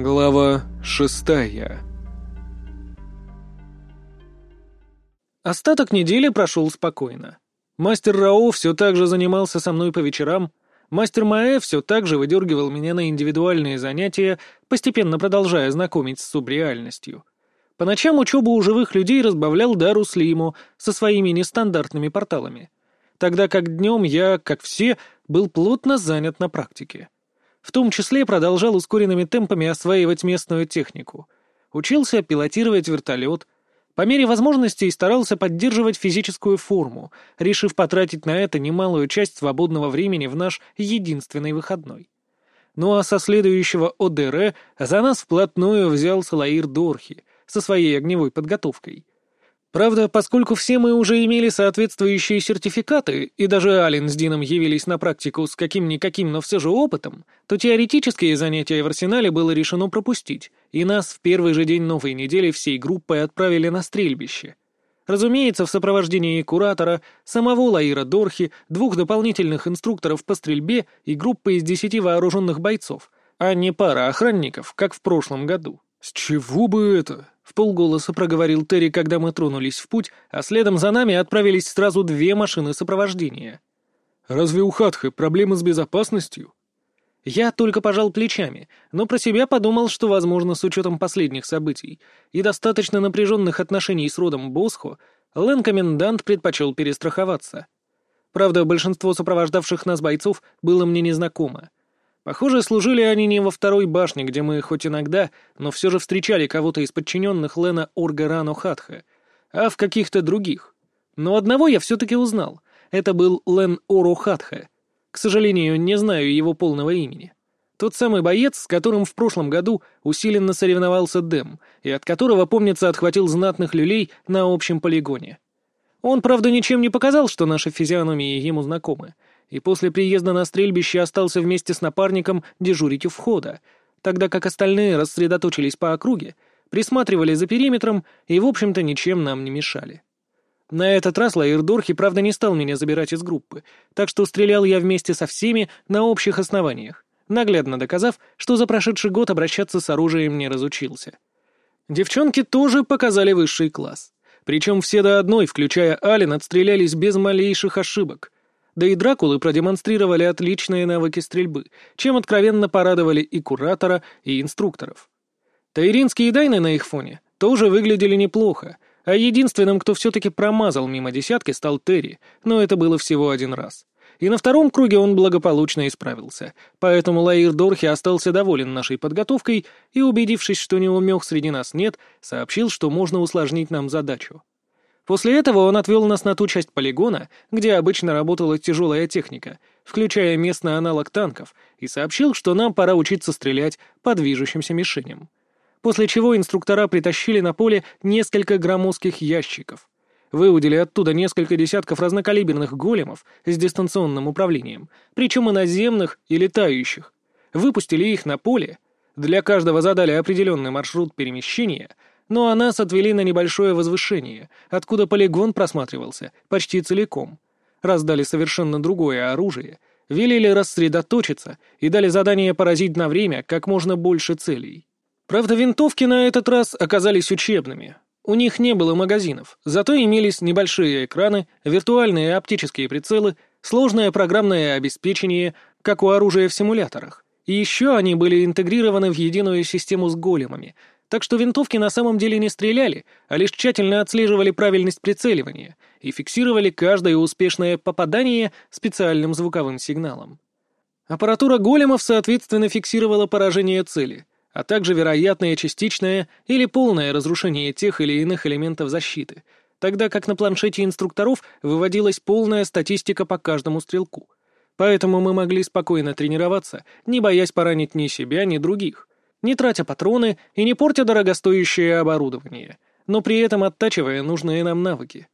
Глава шестая Остаток недели прошел спокойно. Мастер Рао все так же занимался со мной по вечерам, мастер Маэ все так же выдергивал меня на индивидуальные занятия, постепенно продолжая знакомить с субреальностью. По ночам учебу у живых людей разбавлял Дару Слиму со своими нестандартными порталами, тогда как днем я, как все, был плотно занят на практике. В том числе продолжал ускоренными темпами осваивать местную технику. Учился пилотировать вертолет. По мере возможностей старался поддерживать физическую форму, решив потратить на это немалую часть свободного времени в наш единственный выходной. Ну а со следующего ОДР за нас вплотную взял Салаир Дорхи со своей огневой подготовкой. Правда, поскольку все мы уже имели соответствующие сертификаты, и даже Ален с Дином явились на практику с каким-никаким, но все же опытом, то теоретические занятия в арсенале было решено пропустить, и нас в первый же день новой недели всей группой отправили на стрельбище. Разумеется, в сопровождении куратора, самого Лаира Дорхи, двух дополнительных инструкторов по стрельбе и группы из десяти вооруженных бойцов, а не пара охранников, как в прошлом году. «С чего бы это?» В полголоса проговорил Терри, когда мы тронулись в путь, а следом за нами отправились сразу две машины сопровождения. «Разве у Хатхы проблемы с безопасностью?» Я только пожал плечами, но про себя подумал, что, возможно, с учетом последних событий и достаточно напряженных отношений с родом Босхо, Лэн-комендант предпочел перестраховаться. Правда, большинство сопровождавших нас бойцов было мне незнакомо. Похоже, служили они не во второй башне, где мы хоть иногда, но все же встречали кого-то из подчиненных Лена Оргарано Хатха, а в каких-то других. Но одного я все-таки узнал. Это был Лен Оро Хатха. К сожалению, не знаю его полного имени. Тот самый боец, с которым в прошлом году усиленно соревновался Дэм, и от которого, помнится, отхватил знатных люлей на общем полигоне. Он, правда, ничем не показал, что наши физиономии ему знакомы, и после приезда на стрельбище остался вместе с напарником дежурить у входа, тогда как остальные рассредоточились по округе, присматривали за периметром и, в общем-то, ничем нам не мешали. На этот раз Лаирдорхи, правда, не стал меня забирать из группы, так что стрелял я вместе со всеми на общих основаниях, наглядно доказав, что за прошедший год обращаться с оружием не разучился. Девчонки тоже показали высший класс. Причем все до одной, включая Ален, отстрелялись без малейших ошибок — да и Дракулы продемонстрировали отличные навыки стрельбы, чем откровенно порадовали и куратора, и инструкторов. Тайринские дайны на их фоне тоже выглядели неплохо, а единственным, кто все-таки промазал мимо десятки, стал Терри, но это было всего один раз. И на втором круге он благополучно исправился, поэтому Лаир Дорхи остался доволен нашей подготовкой и, убедившись, что неумех среди нас нет, сообщил, что можно усложнить нам задачу. После этого он отвел нас на ту часть полигона, где обычно работала тяжелая техника, включая местный аналог танков, и сообщил, что нам пора учиться стрелять по движущимся мишеням. После чего инструктора притащили на поле несколько громоздких ящиков. Выудили оттуда несколько десятков разнокалиберных големов с дистанционным управлением, причем и наземных, и летающих. Выпустили их на поле, для каждого задали определенный маршрут перемещения — ну а нас отвели на небольшое возвышение, откуда полигон просматривался почти целиком. Раздали совершенно другое оружие, велели рассредоточиться и дали задание поразить на время как можно больше целей. Правда, винтовки на этот раз оказались учебными. У них не было магазинов, зато имелись небольшие экраны, виртуальные оптические прицелы, сложное программное обеспечение, как у оружия в симуляторах. И еще они были интегрированы в единую систему с големами, так что винтовки на самом деле не стреляли, а лишь тщательно отслеживали правильность прицеливания и фиксировали каждое успешное попадание специальным звуковым сигналом. Аппаратура големов, соответственно, фиксировала поражение цели, а также вероятное частичное или полное разрушение тех или иных элементов защиты, тогда как на планшете инструкторов выводилась полная статистика по каждому стрелку. Поэтому мы могли спокойно тренироваться, не боясь поранить ни себя, ни других не тратя патроны и не портя дорогостоящее оборудование, но при этом оттачивая нужные нам навыки.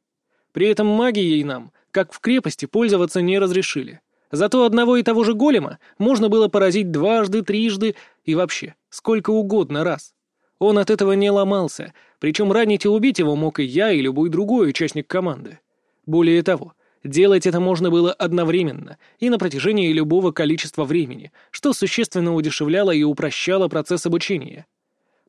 При этом магией нам, как в крепости, пользоваться не разрешили. Зато одного и того же голема можно было поразить дважды, трижды и вообще сколько угодно раз. Он от этого не ломался, причем ранить и убить его мог и я, и любой другой участник команды. Более того, Делать это можно было одновременно и на протяжении любого количества времени, что существенно удешевляло и упрощало процесс обучения.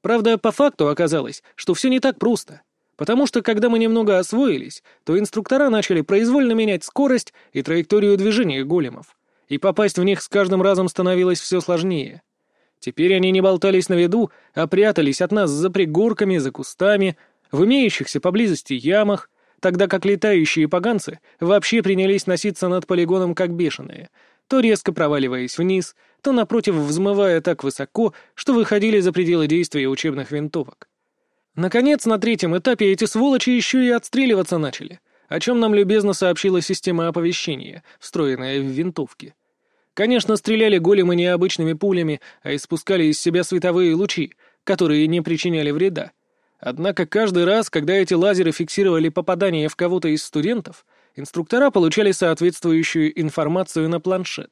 Правда, по факту оказалось, что все не так просто, потому что когда мы немного освоились, то инструктора начали произвольно менять скорость и траекторию движения големов, и попасть в них с каждым разом становилось все сложнее. Теперь они не болтались на виду, а прятались от нас за пригорками, за кустами, в имеющихся поблизости ямах, тогда как летающие поганцы вообще принялись носиться над полигоном как бешеные, то резко проваливаясь вниз, то, напротив, взмывая так высоко, что выходили за пределы действия учебных винтовок. Наконец, на третьем этапе эти сволочи еще и отстреливаться начали, о чем нам любезно сообщила система оповещения, встроенная в винтовки. Конечно, стреляли големы не обычными пулями, а испускали из себя световые лучи, которые не причиняли вреда. Однако каждый раз, когда эти лазеры фиксировали попадание в кого-то из студентов, инструктора получали соответствующую информацию на планшет.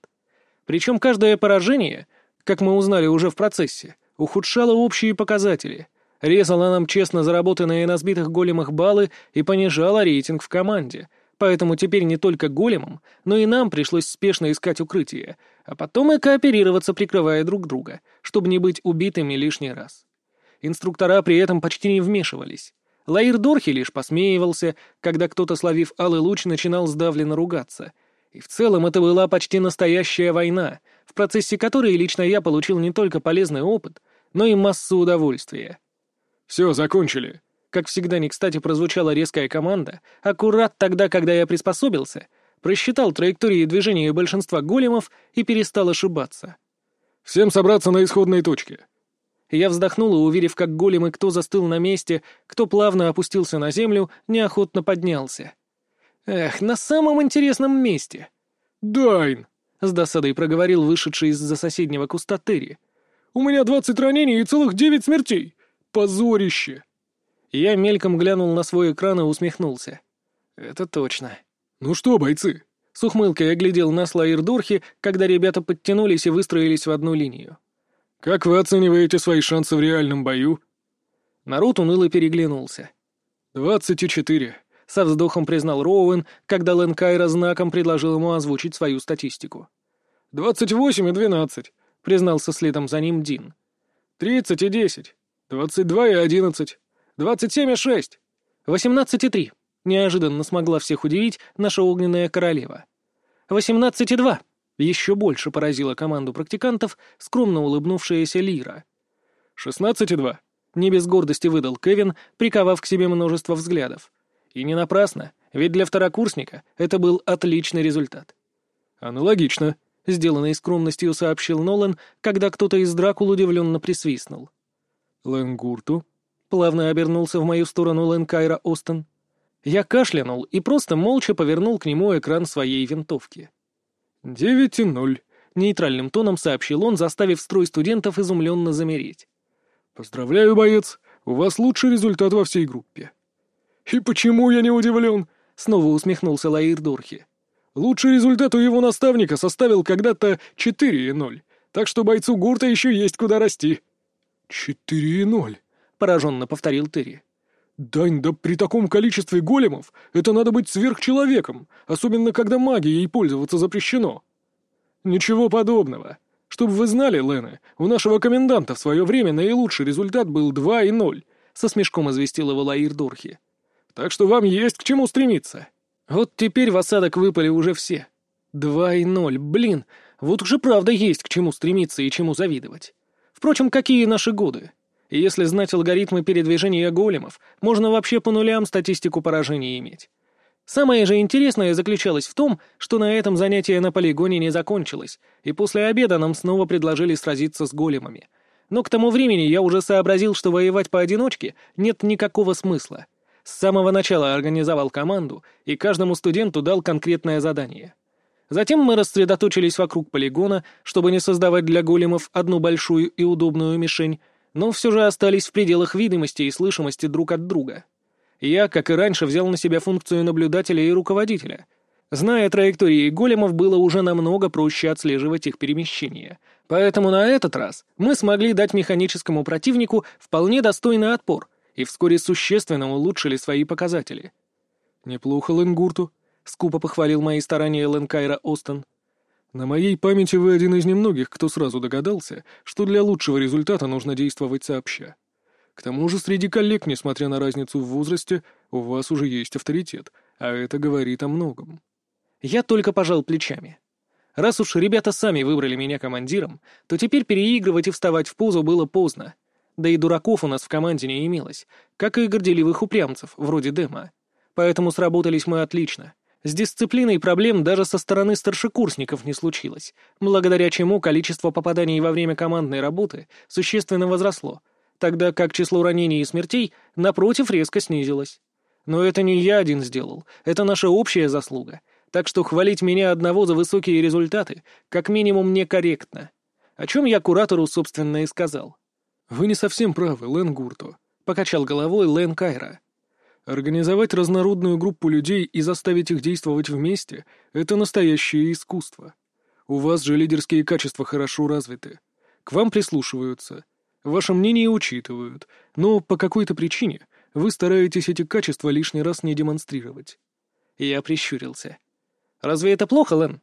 Причем каждое поражение, как мы узнали уже в процессе, ухудшало общие показатели, резало нам честно заработанные на сбитых големах баллы и понижало рейтинг в команде — Поэтому теперь не только големам, но и нам пришлось спешно искать укрытие, а потом и кооперироваться, прикрывая друг друга, чтобы не быть убитыми лишний раз. Инструктора при этом почти не вмешивались. Лаир Дорхи лишь посмеивался, когда кто-то, словив алый луч, начинал сдавленно ругаться. И в целом это была почти настоящая война, в процессе которой лично я получил не только полезный опыт, но и массу удовольствия. «Все, закончили», как всегда не кстати прозвучала резкая команда, аккурат тогда, когда я приспособился, просчитал траектории движения большинства големов и перестал ошибаться. «Всем собраться на исходной точке». Я вздохнул и, уверив, как големы, кто застыл на месте, кто плавно опустился на землю, неохотно поднялся. «Эх, на самом интересном месте!» «Дайн!» — с досадой проговорил вышедший из-за соседнего куста Терри. «У меня двадцать ранений и целых девять смертей! Позорище!» Я мельком глянул на свой экран и усмехнулся. Это точно. «Ну что, бойцы?» С ухмылкой оглядел нас Лаирдорхи, когда ребята подтянулись и выстроились в одну линию. «Как вы оцениваете свои шансы в реальном бою?» Народ уныло переглянулся. «Двадцать и четыре», — со вздохом признал Роуэн, когда Лэн Кайра знаком предложил ему озвучить свою статистику. «Двадцать восемь и двенадцать», — признался следом за ним Дин. «Тридцать и десять. Двадцать два и одиннадцать. Двадцать семь и шесть. Восемнадцать и три. Неожиданно смогла всех удивить наша огненная королева. Восемнадцать и два. Еще больше поразила команду практикантов скромно улыбнувшаяся Лира. Шестнадцать и два. Не без гордости выдал Кевин, приковав к себе множество взглядов. И не напрасно, ведь для второкурсника это был отличный результат. «Аналогично», — сделанной скромностью сообщил Нолан, когда кто-то из Дракул удивленно присвистнул. «Ленгурту?» Плавно обернулся в мою сторону Лэн Кайра Остен. Я кашлянул и просто молча повернул к нему экран своей винтовки. «Девять и ноль», — нейтральным тоном сообщил он, заставив строй студентов изумленно замереть. «Поздравляю, боец, у вас лучший результат во всей группе». «И почему я не удивлен?» — снова усмехнулся Лаир Дорхи. «Лучший результат у его наставника составил когда-то четыре и ноль, так что бойцу Гурта еще есть куда расти». «Четыре и ноль», пораженно повторил Терри. «Дань, да при таком количестве големов это надо быть сверхчеловеком, особенно когда магией пользоваться запрещено». «Ничего подобного. Чтобы вы знали, Лена, у нашего коменданта в свое время наилучший результат был 2 и 0», — со смешком известил его Лаир Дурхи. «Так что вам есть к чему стремиться». Вот теперь в осадок выпали уже все. Два и ноль, блин, вот уже правда есть к чему стремиться и чему завидовать. Впрочем, какие наши годы? И если знать алгоритмы передвижения големов, можно вообще по нулям статистику поражений иметь. Самое же интересное заключалось в том, что на этом занятие на полигоне не закончилось, и после обеда нам снова предложили сразиться с големами. Но к тому времени я уже сообразил, что воевать поодиночке нет никакого смысла. С самого начала организовал команду, и каждому студенту дал конкретное задание. Затем мы рассредоточились вокруг полигона, чтобы не создавать для големов одну большую и удобную мишень, но все же остались в пределах видимости и слышимости друг от друга. Я, как и раньше, взял на себя функцию наблюдателя и руководителя. Зная траектории големов, было уже намного проще отслеживать их перемещения. Поэтому на этот раз мы смогли дать механическому противнику вполне достойный отпор и вскоре существенно улучшили свои показатели. «Неплохо, Ленгурту», — скупо похвалил мои старания Лэн Кайра Остон. «На моей памяти вы один из немногих, кто сразу догадался, что для лучшего результата нужно действовать сообща. К тому же среди коллег, несмотря на разницу в возрасте, у вас уже есть авторитет, а это говорит о многом». Я только пожал плечами. Раз уж ребята сами выбрали меня командиром, то теперь переигрывать и вставать в позу было поздно. Да и дураков у нас в команде не имелось, как и горделивых упрямцев, вроде Дема. Поэтому сработались мы отлично. С дисциплиной проблем даже со стороны старшекурсников не случилось, благодаря чему количество попаданий во время командной работы существенно возросло, тогда как число ранений и смертей, напротив, резко снизилось. Но это не я один сделал, это наша общая заслуга, так что хвалить меня одного за высокие результаты как минимум некорректно. О чем я куратору, собственно, и сказал. «Вы не совсем правы, Лэн Гурто», — покачал головой Лэн Кайра. Организовать разнородную группу людей и заставить их действовать вместе — это настоящее искусство. У вас же лидерские качества хорошо развиты. К вам прислушиваются. Ваше мнение учитывают, но по какой-то причине вы стараетесь эти качества лишний раз не демонстрировать. Я прищурился. «Разве это плохо, Лэн?»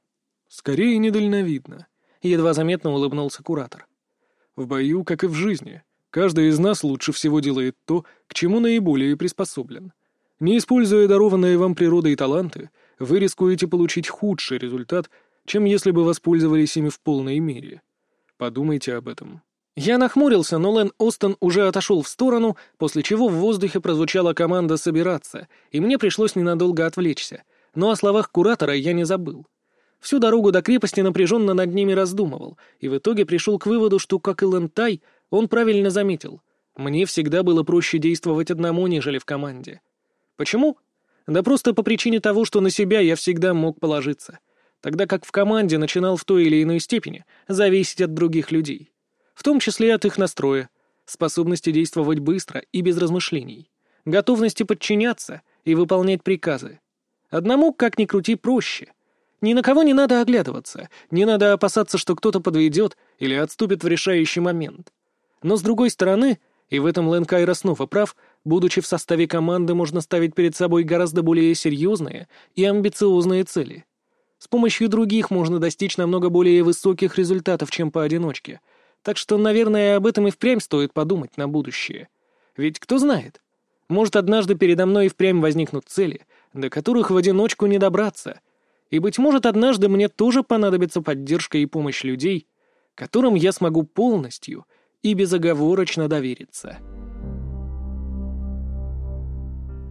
«Скорее недальновидно», — едва заметно улыбнулся куратор. «В бою, как и в жизни, Каждый из нас лучше всего делает то, к чему наиболее приспособлен. Не используя дарованные вам природой таланты, вы рискуете получить худший результат, чем если бы воспользовались ими в полной мере. Подумайте об этом. Я нахмурился, но Лэн Остон уже отошел в сторону, после чего в воздухе прозвучала команда «собираться», и мне пришлось ненадолго отвлечься. Но о словах куратора я не забыл. Всю дорогу до крепости напряженно над ними раздумывал, и в итоге пришел к выводу, что, как и Лэн Тай, он правильно заметил. Мне всегда было проще действовать одному, нежели в команде. Почему? Да просто по причине того, что на себя я всегда мог положиться. Тогда как в команде начинал в той или иной степени зависеть от других людей. В том числе от их настроя, способности действовать быстро и без размышлений, готовности подчиняться и выполнять приказы. Одному, как ни крути, проще. Ни на кого не надо оглядываться, не надо опасаться, что кто-то подведет или отступит в решающий момент. Но с другой стороны, и в этом Лэн Кайра снова прав, будучи в составе команды, можно ставить перед собой гораздо более серьезные и амбициозные цели. С помощью других можно достичь намного более высоких результатов, чем поодиночке. Так что, наверное, об этом и впрямь стоит подумать на будущее. Ведь кто знает, может, однажды передо мной и впрямь возникнут цели, до которых в одиночку не добраться. И, быть может, однажды мне тоже понадобится поддержка и помощь людей, которым я смогу полностью — и безоговорочно довериться.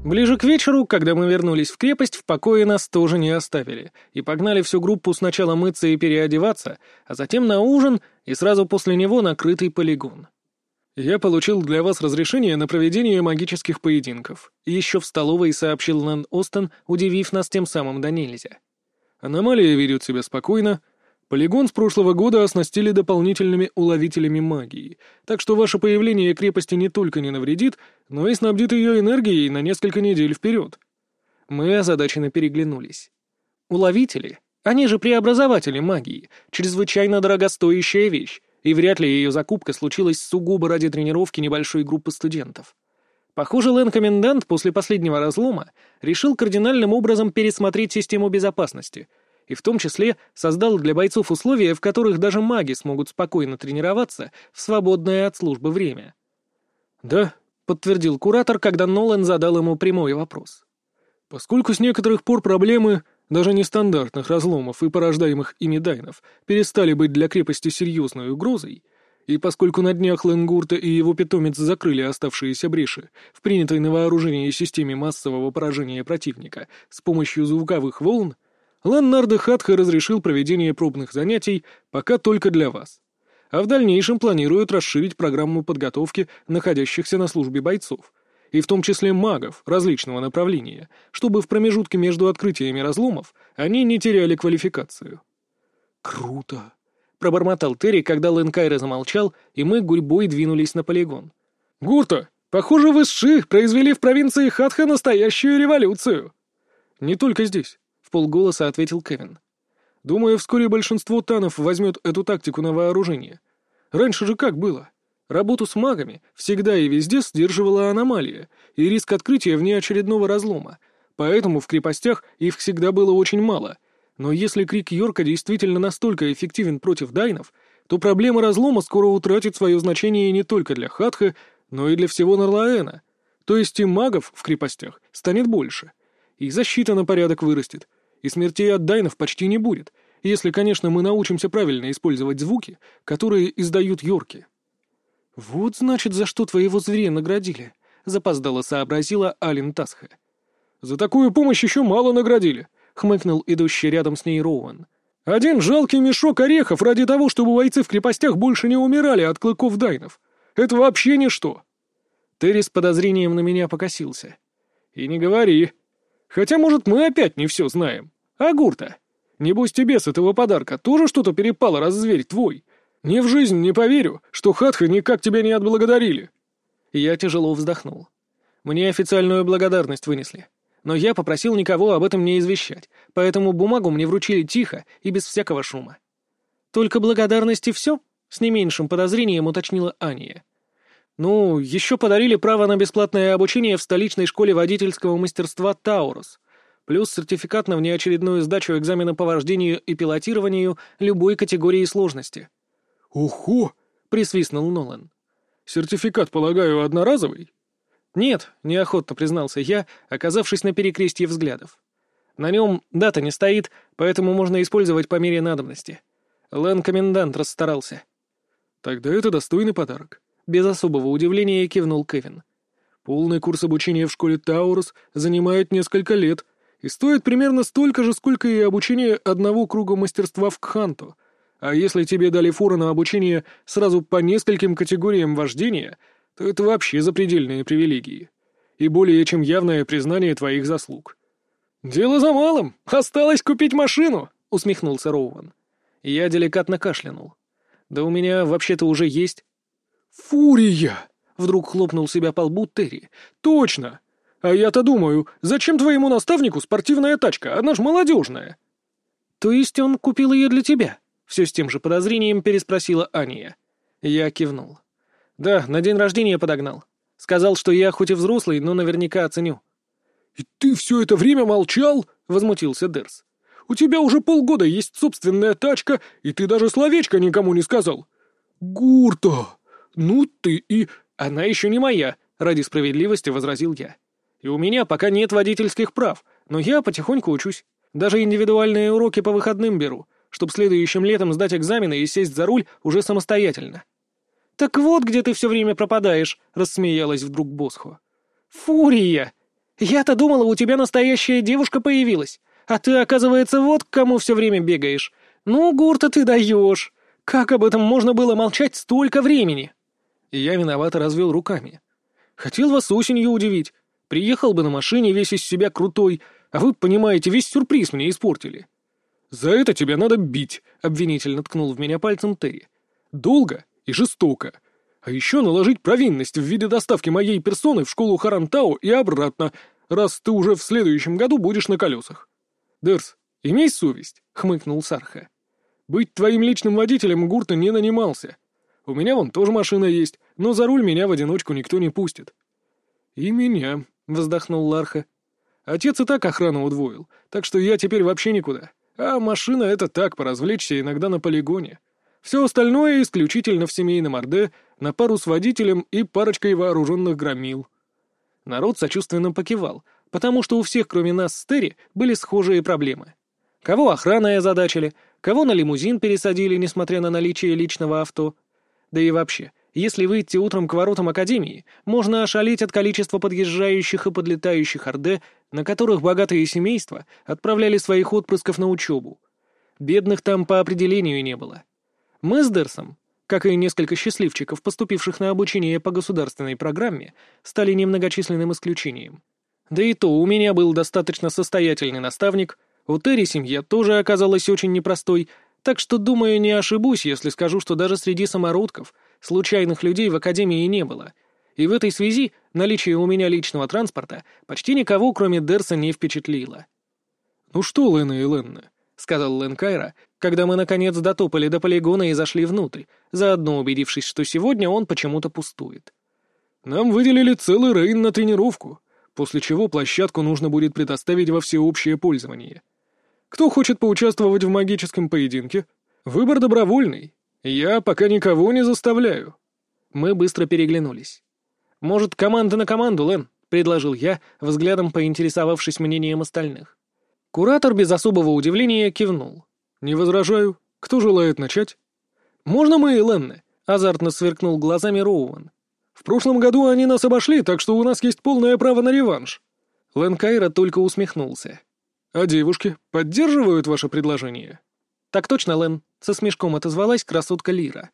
Ближе к вечеру, когда мы вернулись в крепость, в покое нас тоже не оставили, и погнали всю группу сначала мыться и переодеваться, а затем на ужин и сразу после него накрытый полигон. «Я получил для вас разрешение на проведение магических поединков», еще в столовой сообщил Нэн Остон, удивив нас тем самым до нельзя. «Аномалия ведет себя спокойно, Полигон с прошлого года оснастили дополнительными уловителями магии, так что ваше появление крепости не только не навредит, но и снабдит ее энергией на несколько недель вперед. Мы озадаченно переглянулись. Уловители, они же преобразователи магии, чрезвычайно дорогостоящая вещь, и вряд ли ее закупка случилась сугубо ради тренировки небольшой группы студентов. Похоже, Лэн-комендант после последнего разлома решил кардинальным образом пересмотреть систему безопасности — и в том числе создал для бойцов условия, в которых даже маги смогут спокойно тренироваться в свободное от службы время. «Да», — подтвердил куратор, когда Нолан задал ему прямой вопрос. «Поскольку с некоторых пор проблемы, даже нестандартных разломов и порождаемых ими дайнов, перестали быть для крепости серьезной угрозой, и поскольку на днях Ленгурта и его питомец закрыли оставшиеся бреши в принятой на вооружение системе массового поражения противника с помощью звуковых волн, Ланнардо Хатха разрешил проведение пробных занятий пока только для вас. А в дальнейшем планируют расширить программу подготовки находящихся на службе бойцов, и в том числе магов различного направления, чтобы в промежутке между открытиями разломов они не теряли квалификацию. «Круто!» — пробормотал Терри, когда Лэнкайра замолчал, и мы гурьбой двинулись на полигон. «Гурта, похоже, вы с произвели в провинции Хатха настоящую революцию!» «Не только здесь в полголоса ответил Кевин. «Думаю, вскоре большинство танов возьмет эту тактику на вооружение. Раньше же как было? Работу с магами всегда и везде сдерживала аномалия и риск открытия внеочередного разлома, поэтому в крепостях их всегда было очень мало. Но если крик Йорка действительно настолько эффективен против дайнов, то проблема разлома скоро утратит свое значение не только для Хатха, но и для всего Нарлаэна. То есть и магов в крепостях станет больше. И защита на порядок вырастет, и смертей от дайнов почти не будет, если, конечно, мы научимся правильно использовать звуки, которые издают Йорки. «Вот, значит, за что твоего зверя наградили», — запоздало сообразила Алин Тасха. «За такую помощь еще мало наградили», — хмыкнул идущий рядом с ней Роуэн. «Один жалкий мешок орехов ради того, чтобы бойцы в крепостях больше не умирали от клыков дайнов. Это вообще ничто». Терри с подозрением на меня покосился. «И не говори. Хотя, может, мы опять не все знаем. А Гурта? Небось тебе с этого подарка тоже что-то перепало, раз зверь твой. Ни в жизнь не поверю, что Хатха никак тебя не отблагодарили». Я тяжело вздохнул. Мне официальную благодарность вынесли. Но я попросил никого об этом не извещать, поэтому бумагу мне вручили тихо и без всякого шума. «Только благодарности все?» — с не меньшим подозрением уточнила Ания. «Ну, еще подарили право на бесплатное обучение в столичной школе водительского мастерства «Таурус», плюс сертификат на внеочередную сдачу экзамена по вождению и пилотированию любой категории сложности». «Ого!» — присвистнул Нолан. «Сертификат, полагаю, одноразовый?» «Нет», — неохотно признался я, оказавшись на перекрестье взглядов. «На нем дата не стоит, поэтому можно использовать по мере надобности. Лэн-комендант расстарался». «Тогда это достойный подарок», — без особого удивления кивнул Кевин. «Полный курс обучения в школе Таурус занимает несколько лет и стоит примерно столько же, сколько и обучение одного круга мастерства в Кханту. А если тебе дали фору на обучение сразу по нескольким категориям вождения — то это вообще запредельные привилегии. И более чем явное признание твоих заслуг. «Дело за малым. Осталось купить машину», — усмехнулся Роуэн. Я деликатно кашлянул. «Да у меня вообще-то уже есть». «Фурия!» — вдруг хлопнул себя по лбу Терри. «Точно! А я-то думаю, зачем твоему наставнику спортивная тачка? Она ж молодежная!» «То есть он купил ее для тебя?» — все с тем же подозрением переспросила Ания. Я кивнул. «Да, на день рождения подогнал. Сказал, что я хоть и взрослый, но наверняка оценю». «И ты все это время молчал?» — возмутился Дерс. «У тебя уже полгода есть собственная тачка, и ты даже словечко никому не сказал». «Гурта! Ну ты и...» «Она еще не моя», — ради справедливости возразил я. «И у меня пока нет водительских прав, но я потихоньку учусь. Даже индивидуальные уроки по выходным беру, чтобы следующим летом сдать экзамены и сесть за руль уже самостоятельно». «Так вот, где ты все время пропадаешь», — рассмеялась вдруг Босхо. «Фурия! Я-то думала, у тебя настоящая девушка появилась, а ты, оказывается, вот к кому все время бегаешь. Ну, Гурта, ты даешь! Как об этом можно было молчать столько времени?» И я виновато развел руками. «Хотел вас осенью удивить. Приехал бы на машине весь из себя крутой, а вы, понимаете, весь сюрприз мне испортили». «За это тебя надо бить», — обвинительно ткнул в меня пальцем Терри. «Долго и жестоко. А еще наложить провинность в виде доставки моей персоны в школу Харантау и обратно, раз ты уже в следующем году будешь на колесах. Дерс, имей совесть, — хмыкнул Сарха. Быть твоим личным водителем Гурта не нанимался. У меня вон тоже машина есть, но за руль меня в одиночку никто не пустит. И меня, — вздохнул Ларха. Отец и так охрану удвоил, так что я теперь вообще никуда. А машина — это так, поразвлечься иногда на полигоне. Все остальное исключительно в семейном Орде, на пару с водителем и парочкой вооруженных громил. Народ сочувственно покивал, потому что у всех, кроме нас с Терри, были схожие проблемы. Кого охраной озадачили, кого на лимузин пересадили, несмотря на наличие личного авто. Да и вообще, если выйти утром к воротам Академии, можно ошалеть от количества подъезжающих и подлетающих Орде, на которых богатые семейства отправляли своих отпрысков на учебу. Бедных там по определению не было. Мы с Дерсом, как и несколько счастливчиков, поступивших на обучение по государственной программе, стали немногочисленным исключением. Да и то у меня был достаточно состоятельный наставник, у Терри семья тоже оказалась очень непростой, так что, думаю, не ошибусь, если скажу, что даже среди самородков случайных людей в Академии не было. И в этой связи наличие у меня личного транспорта почти никого, кроме Дерса, не впечатлило. «Ну что, Лена и Ленна?» — сказал Лен Кайра, когда мы, наконец, дотопали до полигона и зашли внутрь, заодно убедившись, что сегодня он почему-то пустует. «Нам выделили целый рейн на тренировку. после чего площадку нужно будет предоставить во всеобщее пользование. Кто хочет поучаствовать в магическом поединке? Выбор добровольный. Я пока никого не заставляю. Мы быстро переглянулись. «Может, команда на команду, Лэн?» — предложил я, взглядом поинтересовавшись мнением остальных. Куратор без особого удивления кивнул. «Не возражаю. Кто желает начать?» «Можно мы и Ленны?» — азартно сверкнул глазами Роуэн. «В прошлом году они нас обошли, так что у нас есть полное право на реванш». Лэн Кайра только усмехнулся. «А девушки поддерживают ваше предложение?» «Так точно, Лэн», — со смешком отозвалась красотка Лира.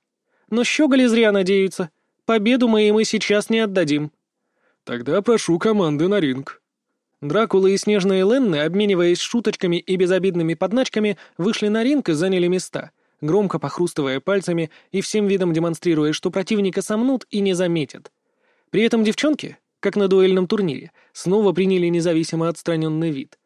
«Но щеголи зря надеются. Победу мы им и сейчас не отдадим». «Тогда прошу команды на ринг». Дракула и Снежные Ленны, обмениваясь шуточками и безобидными подначками, вышли на ринг и заняли места, громко похрустывая пальцами и всем видом демонстрируя, что противника сомнут и не заметят. При этом девчонки, как на дуэльном турнире, снова приняли независимо отстраненный вид.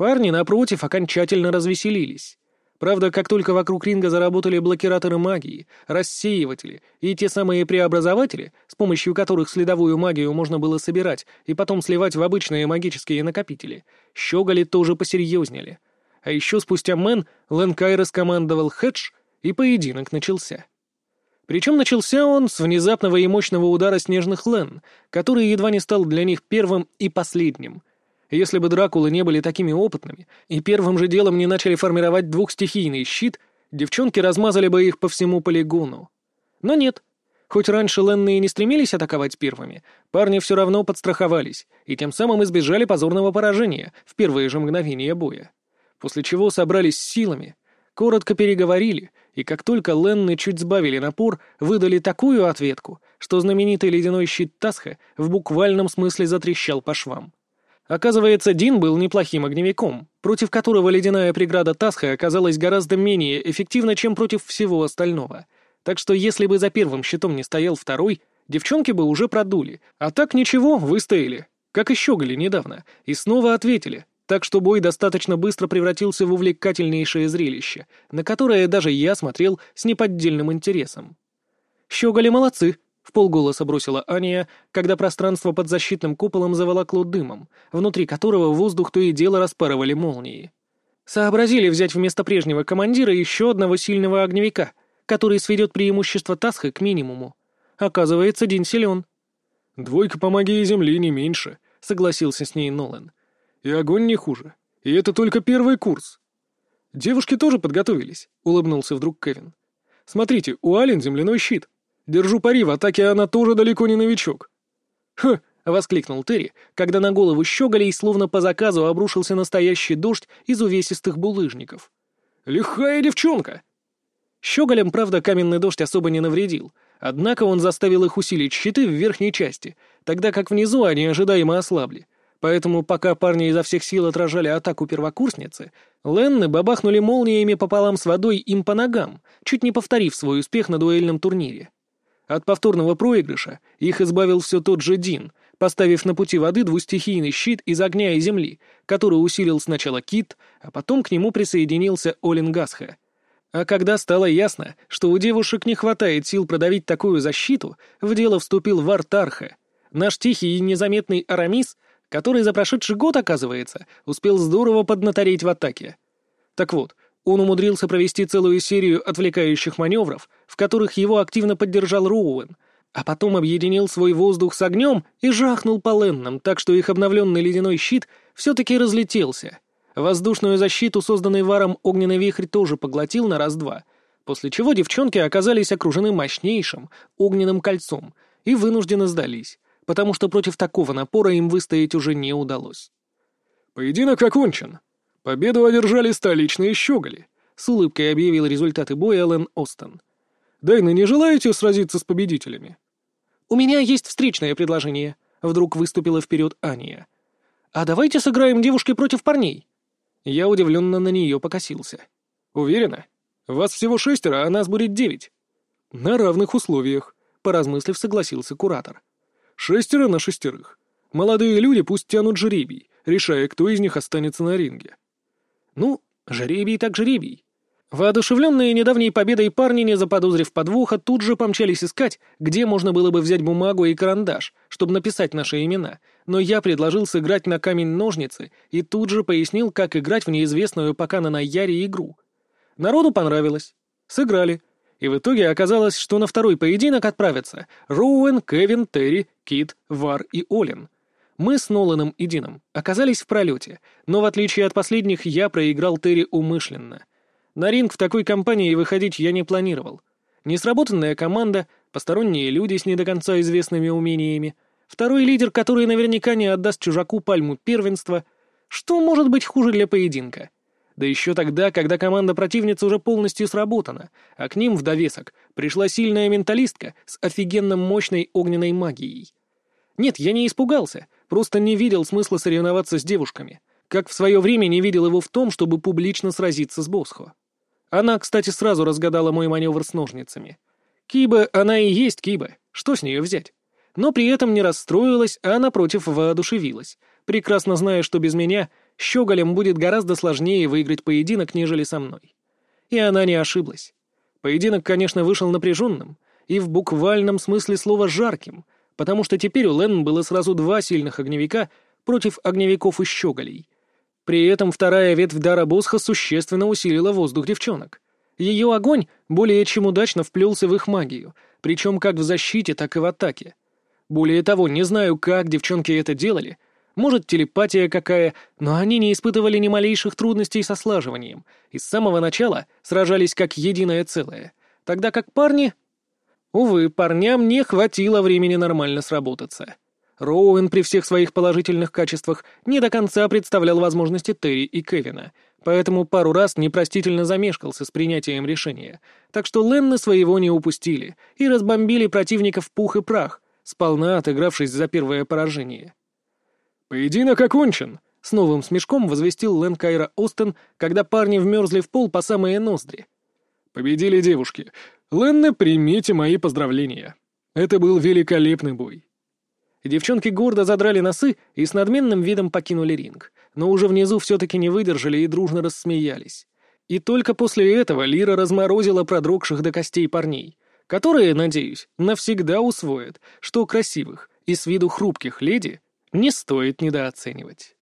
Парни, напротив, окончательно развеселились. Правда, как только вокруг ринга заработали блокираторы магии, рассеиватели и те самые преобразователи, с помощью которых следовую магию можно было собирать и потом сливать в обычные магические накопители, щеголи тоже посерьезнели. А еще спустя Мэн Лэнкай раскомандовал хедж, и поединок начался. Причем начался он с внезапного и мощного удара снежных Лэн, который едва не стал для них первым и последним — если бы Дракулы не были такими опытными и первым же делом не начали формировать двухстихийный щит, девчонки размазали бы их по всему полигону. Но нет. Хоть раньше Ленны и не стремились атаковать первыми, парни все равно подстраховались и тем самым избежали позорного поражения в первые же мгновения боя. После чего собрались силами, коротко переговорили, и как только Ленны чуть сбавили напор, выдали такую ответку, что знаменитый ледяной щит Тасха в буквальном смысле затрещал по швам. Оказывается, Дин был неплохим огневиком, против которого ледяная преграда Тасха оказалась гораздо менее эффективна, чем против всего остального. Так что если бы за первым щитом не стоял второй, девчонки бы уже продули. А так ничего, выстояли. Как и щеголи недавно. И снова ответили. Так что бой достаточно быстро превратился в увлекательнейшее зрелище, на которое даже я смотрел с неподдельным интересом. «Щеголи молодцы», в полголоса бросила Аня, когда пространство под защитным куполом заволокло дымом, внутри которого воздух то и дело распарывали молнии. Сообразили взять вместо прежнего командира еще одного сильного огневика, который сведет преимущество Тасха к минимуму. Оказывается, Дин силен. «Двойка по магии Земли не меньше», — согласился с ней Нолан. «И огонь не хуже. И это только первый курс». «Девушки тоже подготовились», — улыбнулся вдруг Кевин. «Смотрите, у Ален земляной щит. Держу пари, в атаке она тоже далеко не новичок». «Хм!» — воскликнул Терри, когда на голову щеголей словно по заказу обрушился настоящий дождь из увесистых булыжников. «Лихая девчонка!» Щеголям, правда, каменный дождь особо не навредил, однако он заставил их усилить щиты в верхней части, тогда как внизу они ожидаемо ослабли. Поэтому, пока парни изо всех сил отражали атаку первокурсницы, Ленны бабахнули молниями пополам с водой им по ногам, чуть не повторив свой успех на дуэльном турнире. От повторного проигрыша их избавил все тот же Дин, поставив на пути воды двустихийный щит из огня и земли, который усилил сначала Кит, а потом к нему присоединился Олин Гасха. А когда стало ясно, что у девушек не хватает сил продавить такую защиту, в дело вступил Вартарха, наш тихий и незаметный Арамис, который за прошедший год, оказывается, успел здорово поднатореть в атаке. Так вот, он умудрился провести целую серию отвлекающих маневров, в которых его активно поддержал Роуэн, а потом объединил свой воздух с огнем и жахнул по Леннам, так что их обновленный ледяной щит все-таки разлетелся. Воздушную защиту, созданный варом огненный вихрь, тоже поглотил на раз-два, после чего девчонки оказались окружены мощнейшим огненным кольцом и вынуждены сдались, потому что против такого напора им выстоять уже не удалось. «Поединок окончен», Победу одержали столичные щеголи», — с улыбкой объявил результаты боя Эллен Остон. «Дайна, не желаете сразиться с победителями?» «У меня есть встречное предложение», — вдруг выступила вперед Ания. «А давайте сыграем девушки против парней». Я удивленно на нее покосился. «Уверена? Вас всего шестеро, а нас будет девять». «На равных условиях», — поразмыслив, согласился куратор. «Шестеро на шестерых. Молодые люди пусть тянут жребий, решая, кто из них останется на ринге. Ну, жребий так жребий. Воодушевленные недавней победой парни, не заподозрив подвоха, тут же помчались искать, где можно было бы взять бумагу и карандаш, чтобы написать наши имена, но я предложил сыграть на камень-ножницы и тут же пояснил, как играть в неизвестную пока на Наяре игру. Народу понравилось. Сыграли. И в итоге оказалось, что на второй поединок отправятся Роуэн, Кевин, Терри, Кит, Вар и Олин. Мы с Ноланом и Дином оказались в пролете, но в отличие от последних я проиграл Терри умышленно. На ринг в такой компании выходить я не планировал. Несработанная команда, посторонние люди с не до конца известными умениями, второй лидер, который наверняка не отдаст чужаку пальму первенства. Что может быть хуже для поединка? Да еще тогда, когда команда противницы уже полностью сработана, а к ним в довесок пришла сильная менталистка с офигенно мощной огненной магией. Нет, я не испугался, просто не видел смысла соревноваться с девушками, как в свое время не видел его в том, чтобы публично сразиться с Босхо. Она, кстати, сразу разгадала мой маневр с ножницами. Киба, она и есть Киба, что с нее взять? Но при этом не расстроилась, а напротив воодушевилась, прекрасно зная, что без меня щеголем будет гораздо сложнее выиграть поединок, нежели со мной. И она не ошиблась. Поединок, конечно, вышел напряженным и в буквальном смысле слова жарким, потому что теперь у Лен было сразу два сильных огневика против огневиков и щеголей — при этом вторая ветвь дара Босха существенно усилила воздух девчонок. Ее огонь более чем удачно вплелся в их магию, причем как в защите, так и в атаке. Более того, не знаю, как девчонки это делали, может, телепатия какая, но они не испытывали ни малейших трудностей со слаживанием и с самого начала сражались как единое целое, тогда как парни... Увы, парням не хватило времени нормально сработаться. Роуэн при всех своих положительных качествах не до конца представлял возможности Терри и Кевина, поэтому пару раз непростительно замешкался с принятием решения, так что Ленны своего не упустили и разбомбили противников пух и прах, сполна отыгравшись за первое поражение. «Поединок окончен!» — с новым смешком возвестил Лен Кайра Остен, когда парни вмерзли в пол по самые ноздри. «Победили девушки. Ленны, примите мои поздравления. Это был великолепный бой. Девчонки гордо задрали носы и с надменным видом покинули ринг, но уже внизу все-таки не выдержали и дружно рассмеялись. И только после этого Лира разморозила продрогших до костей парней, которые, надеюсь, навсегда усвоят, что красивых и с виду хрупких леди не стоит недооценивать.